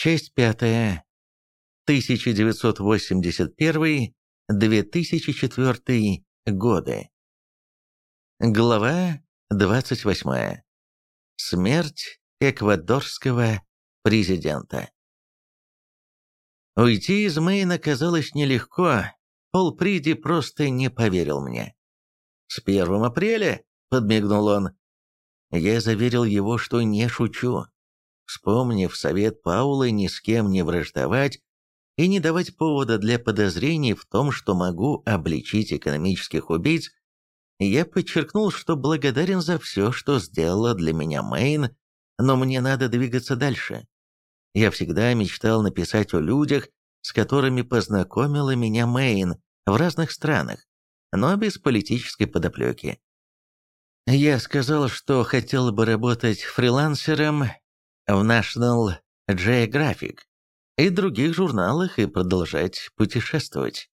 Часть пятая. 1981-2004 годы. Глава 28. Смерть эквадорского президента. Уйти из Мэйна казалось нелегко, Пол Приди просто не поверил мне. «С 1 апреля?» — подмигнул он. Я заверил его, что не шучу. Вспомнив совет Паула ни с кем не враждовать и не давать повода для подозрений в том, что могу обличить экономических убийц, я подчеркнул, что благодарен за все, что сделала для меня Мэйн, но мне надо двигаться дальше. Я всегда мечтал написать о людях, с которыми познакомила меня Мэйн в разных странах, но без политической подоплеки. Я сказал, что хотел бы работать фрилансером в National Geographic и других журналах и продолжать путешествовать.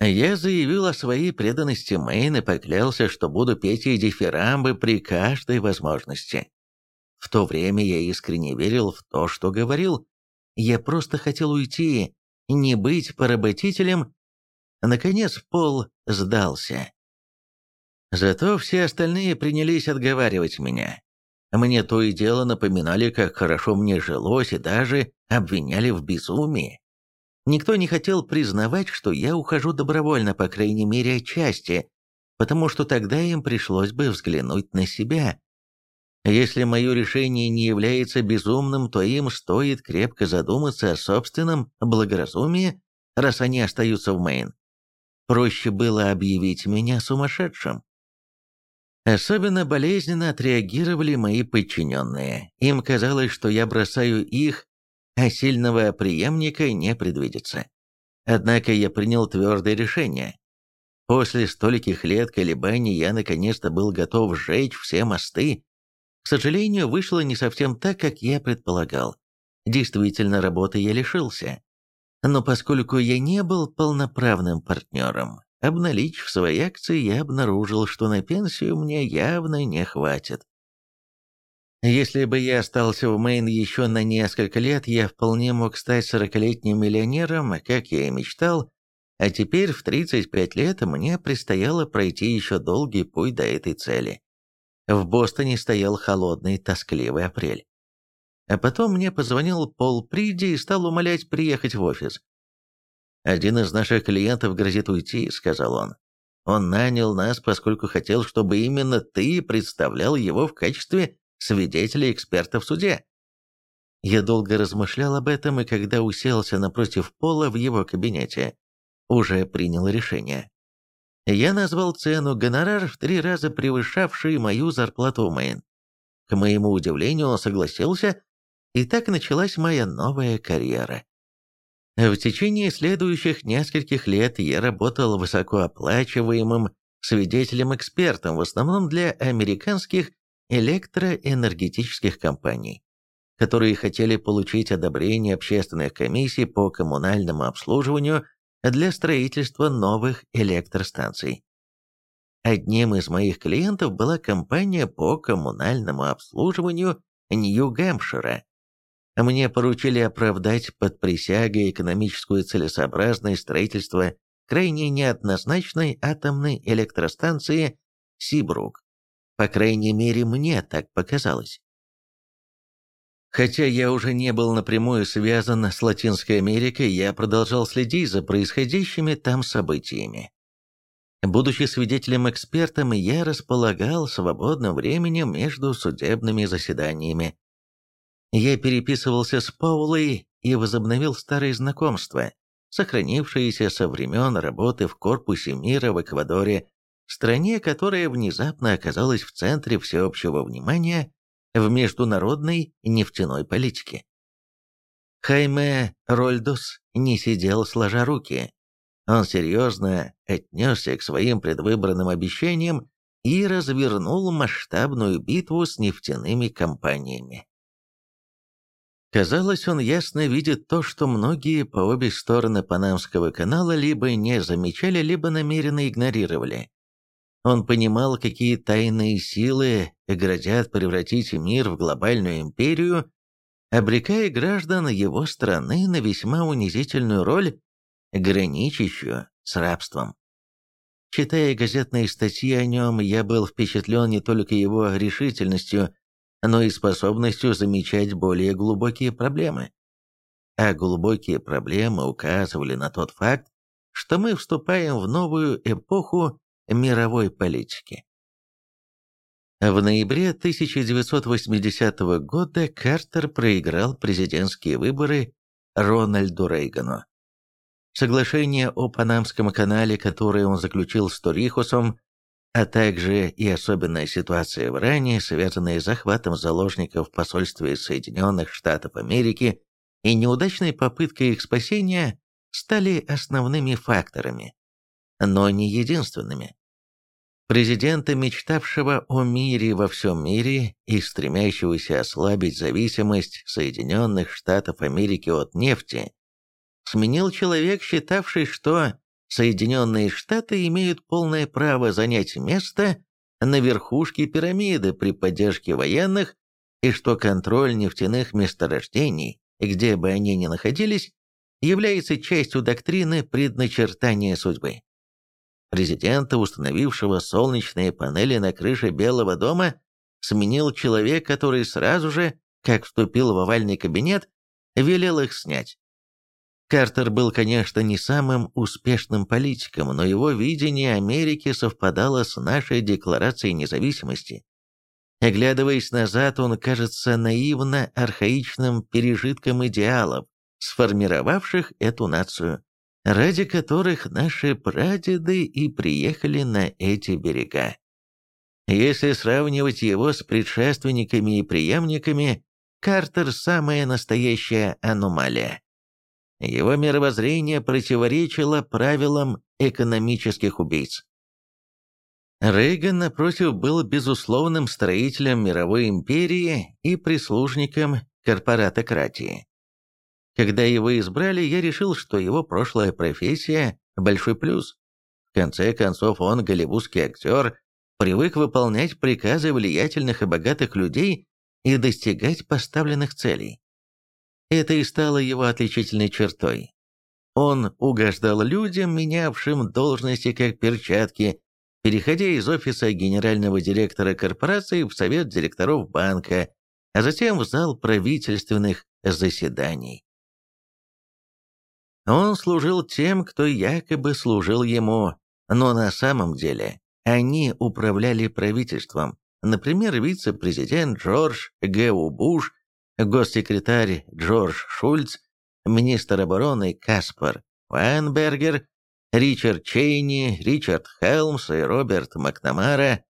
Я заявил о своей преданности Мэйн и поклялся, что буду петь ей дифирамбы при каждой возможности. В то время я искренне верил в то, что говорил. Я просто хотел уйти, не быть поработителем. Наконец Пол сдался. Зато все остальные принялись отговаривать меня. Мне то и дело напоминали, как хорошо мне жилось, и даже обвиняли в безумии. Никто не хотел признавать, что я ухожу добровольно, по крайней мере, отчасти, потому что тогда им пришлось бы взглянуть на себя. Если мое решение не является безумным, то им стоит крепко задуматься о собственном благоразумии, раз они остаются в Мэйн. Проще было объявить меня сумасшедшим. Особенно болезненно отреагировали мои подчиненные. Им казалось, что я бросаю их а сильного преемника не предвидится. Однако я принял твердое решение. После стольких лет колебаний я наконец-то был готов сжечь все мосты. К сожалению, вышло не совсем так, как я предполагал. Действительно, работы я лишился. Но поскольку я не был полноправным партнером, обналичив свои акции, я обнаружил, что на пенсию мне явно не хватит. Если бы я остался в Мэйн еще на несколько лет, я вполне мог стать сорокалетним миллионером, как я и мечтал, а теперь в 35 лет мне предстояло пройти еще долгий путь до этой цели. В Бостоне стоял холодный, тоскливый апрель. А потом мне позвонил Пол Приди и стал умолять приехать в офис. «Один из наших клиентов грозит уйти», — сказал он. «Он нанял нас, поскольку хотел, чтобы именно ты представлял его в качестве свидетелей эксперта в суде. Я долго размышлял об этом, и когда уселся напротив Пола в его кабинете, уже принял решение. Я назвал цену гонорар в три раза превышавший мою зарплату в Мэйн. К моему удивлению, он согласился, и так началась моя новая карьера. В течение следующих нескольких лет я работал высокооплачиваемым свидетелем-экспертом, в основном для американских электроэнергетических компаний, которые хотели получить одобрение общественных комиссий по коммунальному обслуживанию для строительства новых электростанций. Одним из моих клиентов была компания по коммунальному обслуживанию Нью-Гэмпшира. Мне поручили оправдать под присягой экономическую целесообразность строительства крайне неоднозначной атомной электростанции Сибрук. По крайней мере, мне так показалось. Хотя я уже не был напрямую связан с Латинской Америкой, я продолжал следить за происходящими там событиями. Будучи свидетелем-экспертом, я располагал свободным временем между судебными заседаниями. Я переписывался с Паулой и возобновил старые знакомства, сохранившиеся со времен работы в Корпусе мира в Эквадоре стране, которая внезапно оказалась в центре всеобщего внимания в международной нефтяной политике. Хайме Рольдос не сидел сложа руки. Он серьезно отнесся к своим предвыборным обещаниям и развернул масштабную битву с нефтяными компаниями. Казалось, он ясно видит то, что многие по обе стороны Панамского канала либо не замечали, либо намеренно игнорировали. Он понимал, какие тайные силы грозят превратить мир в глобальную империю, обрекая граждан его страны на весьма унизительную роль, граничащую с рабством. Читая газетные статьи о нем, я был впечатлен не только его решительностью, но и способностью замечать более глубокие проблемы. А глубокие проблемы указывали на тот факт, что мы вступаем в новую эпоху мировой политики. В ноябре 1980 года Картер проиграл президентские выборы Рональду Рейгану. Соглашение о Панамском канале, которое он заключил с Торихусом, а также и особенная ситуация в Иране, связанная с захватом заложников в посольстве Соединенных Штатов Америки и неудачной попыткой их спасения, стали основными факторами, но не единственными. Президента, мечтавшего о мире во всем мире и стремящегося ослабить зависимость Соединенных Штатов Америки от нефти, сменил человек, считавший, что Соединенные Штаты имеют полное право занять место на верхушке пирамиды при поддержке военных и что контроль нефтяных месторождений, где бы они ни находились, является частью доктрины предначертания судьбы. Президента, установившего солнечные панели на крыше Белого дома, сменил человек, который сразу же, как вступил в овальный кабинет, велел их снять. Картер был, конечно, не самым успешным политиком, но его видение Америки совпадало с нашей Декларацией независимости. Оглядываясь назад, он кажется наивно архаичным пережитком идеалов, сформировавших эту нацию, ради которых наши прадеды и приехали на эти берега. Если сравнивать его с предшественниками и преемниками, Картер – самая настоящая аномалия. Его мировоззрение противоречило правилам экономических убийц. Рейган, напротив, был безусловным строителем мировой империи и прислужником корпоратократии. Когда его избрали, я решил, что его прошлая профессия – большой плюс. В конце концов, он, голливудский актер, привык выполнять приказы влиятельных и богатых людей и достигать поставленных целей. Это и стало его отличительной чертой. Он угождал людям, менявшим должности как перчатки, переходя из офиса генерального директора корпорации в совет директоров банка, а затем в зал правительственных заседаний. Он служил тем, кто якобы служил ему, но на самом деле они управляли правительством. Например, вице-президент Джордж Г. Буш госсекретарь Джордж Шульц, министр обороны Каспар Вайнбергер, Ричард Чейни, Ричард Хелмс и Роберт Макнамара.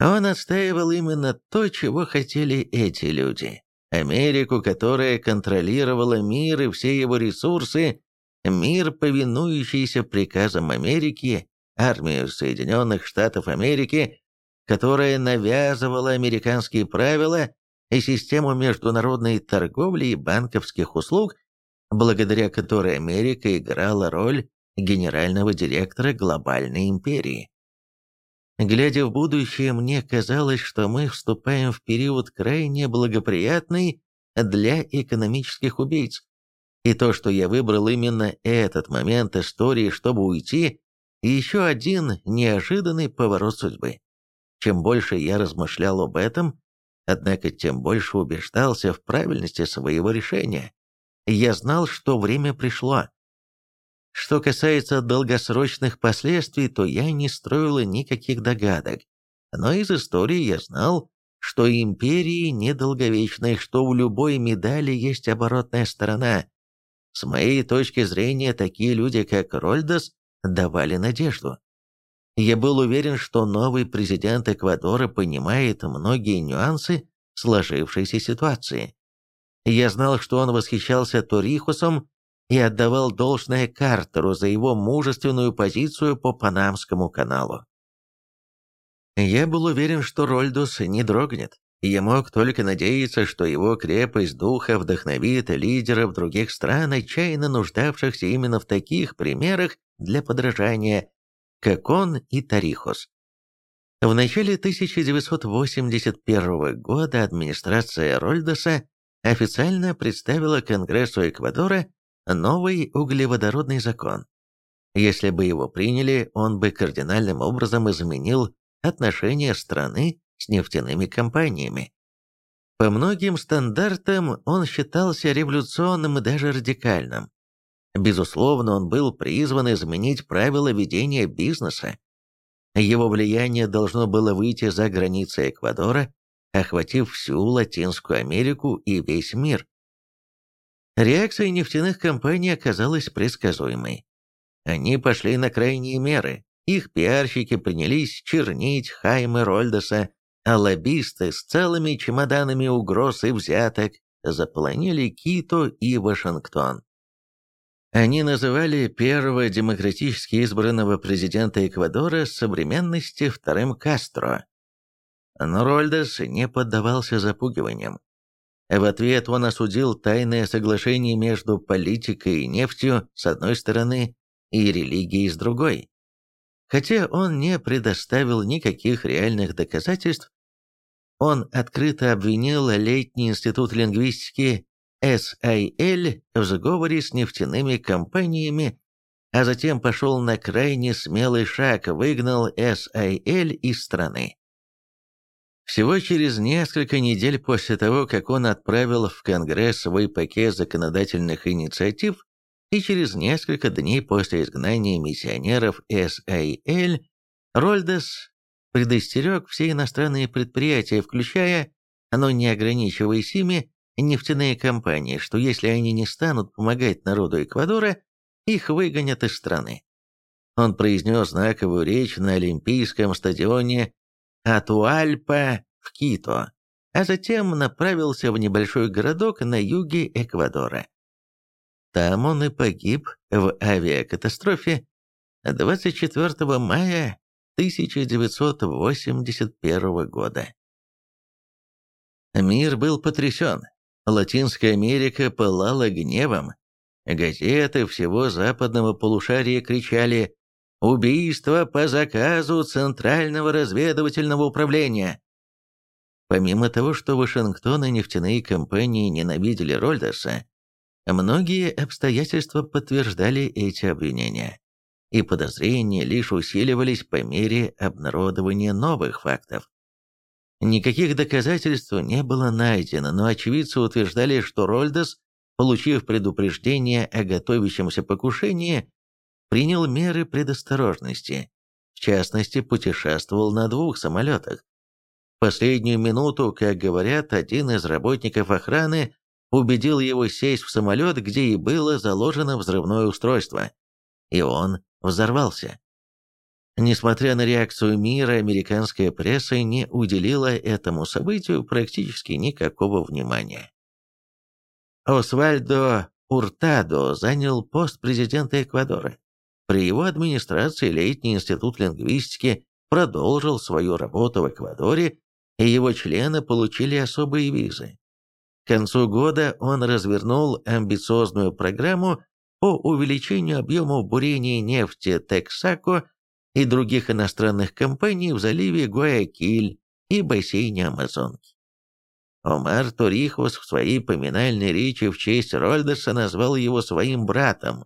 Он отстаивал именно то, чего хотели эти люди. Америку, которая контролировала мир и все его ресурсы, мир, повинующийся приказам Америки, армию Соединенных Штатов Америки, которая навязывала американские правила и систему международной торговли и банковских услуг, благодаря которой Америка играла роль генерального директора глобальной империи. Глядя в будущее, мне казалось, что мы вступаем в период крайне благоприятный для экономических убийц. И то, что я выбрал именно этот момент истории, чтобы уйти, еще один неожиданный поворот судьбы. Чем больше я размышлял об этом, Однако тем больше убеждался в правильности своего решения. Я знал, что время пришло. Что касается долгосрочных последствий, то я не строила никаких догадок. Но из истории я знал, что империи недолговечны, что у любой медали есть оборотная сторона. С моей точки зрения, такие люди, как Рольдос, давали надежду. Я был уверен, что новый президент Эквадора понимает многие нюансы сложившейся ситуации. Я знал, что он восхищался Торихусом и отдавал должное Картеру за его мужественную позицию по Панамскому каналу. Я был уверен, что Рольдус не дрогнет. Я мог только надеяться, что его крепость духа вдохновит лидеров других стран, отчаянно нуждавшихся именно в таких примерах для подражания, как он и Тарихус. В начале 1981 года администрация Рольдоса официально представила Конгрессу Эквадора новый углеводородный закон. Если бы его приняли, он бы кардинальным образом изменил отношения страны с нефтяными компаниями. По многим стандартам он считался революционным и даже радикальным. Безусловно, он был призван изменить правила ведения бизнеса. Его влияние должно было выйти за границы Эквадора, охватив всю Латинскую Америку и весь мир. Реакция нефтяных компаний оказалась предсказуемой. Они пошли на крайние меры. Их пиарщики принялись чернить Хайме Рольдеса, а лоббисты с целыми чемоданами угроз и взяток заполонили Кито и Вашингтон. Они называли первого демократически избранного президента Эквадора современности вторым Кастро. Но Рольдес не поддавался запугиваниям. В ответ он осудил тайное соглашение между политикой и нефтью с одной стороны и религией с другой. Хотя он не предоставил никаких реальных доказательств, он открыто обвинил летний институт лингвистики SIL в сговоре с нефтяными компаниями, а затем пошел на крайне смелый шаг, выгнал SIL из страны. Всего через несколько недель после того, как он отправил в Конгресс свой пакет законодательных инициатив, и через несколько дней после изгнания миссионеров SIL, Рольдес предостерег все иностранные предприятия, включая, но не ограничиваясь ими, нефтяные компании, что если они не станут помогать народу Эквадора, их выгонят из страны. Он произнес знаковую речь на Олимпийском стадионе Атуальпа в Кито, а затем направился в небольшой городок на юге Эквадора. Там он и погиб в авиакатастрофе 24 мая 1981 года. Мир был потрясен. Латинская Америка пылала гневом. Газеты всего западного полушария кричали «Убийство по заказу Центрального разведывательного управления». Помимо того, что Вашингтон и нефтяные компании ненавидели Рольдерса, многие обстоятельства подтверждали эти обвинения и подозрения лишь усиливались по мере обнародования новых фактов. Никаких доказательств не было найдено, но очевидцы утверждали, что Рольдес, получив предупреждение о готовящемся покушении, принял меры предосторожности, в частности, путешествовал на двух самолетах. В последнюю минуту, как говорят, один из работников охраны убедил его сесть в самолет, где и было заложено взрывное устройство. И он взорвался. Несмотря на реакцию мира, американская пресса не уделила этому событию практически никакого внимания. Освальдо Уртадо занял пост президента Эквадора. При его администрации Летний институт лингвистики продолжил свою работу в Эквадоре, и его члены получили особые визы. К концу года он развернул амбициозную программу по увеличению объема бурения нефти Тексако и других иностранных компаний в заливе Гуаякиль и бассейне Амазонки. Омар Торихос в своей поминальной речи в честь Рольдеса назвал его своим братом.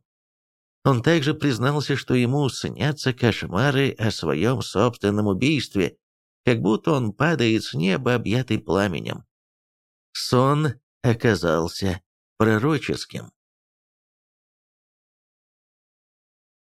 Он также признался, что ему снятся кошмары о своем собственном убийстве, как будто он падает с неба, объятый пламенем. Сон оказался пророческим.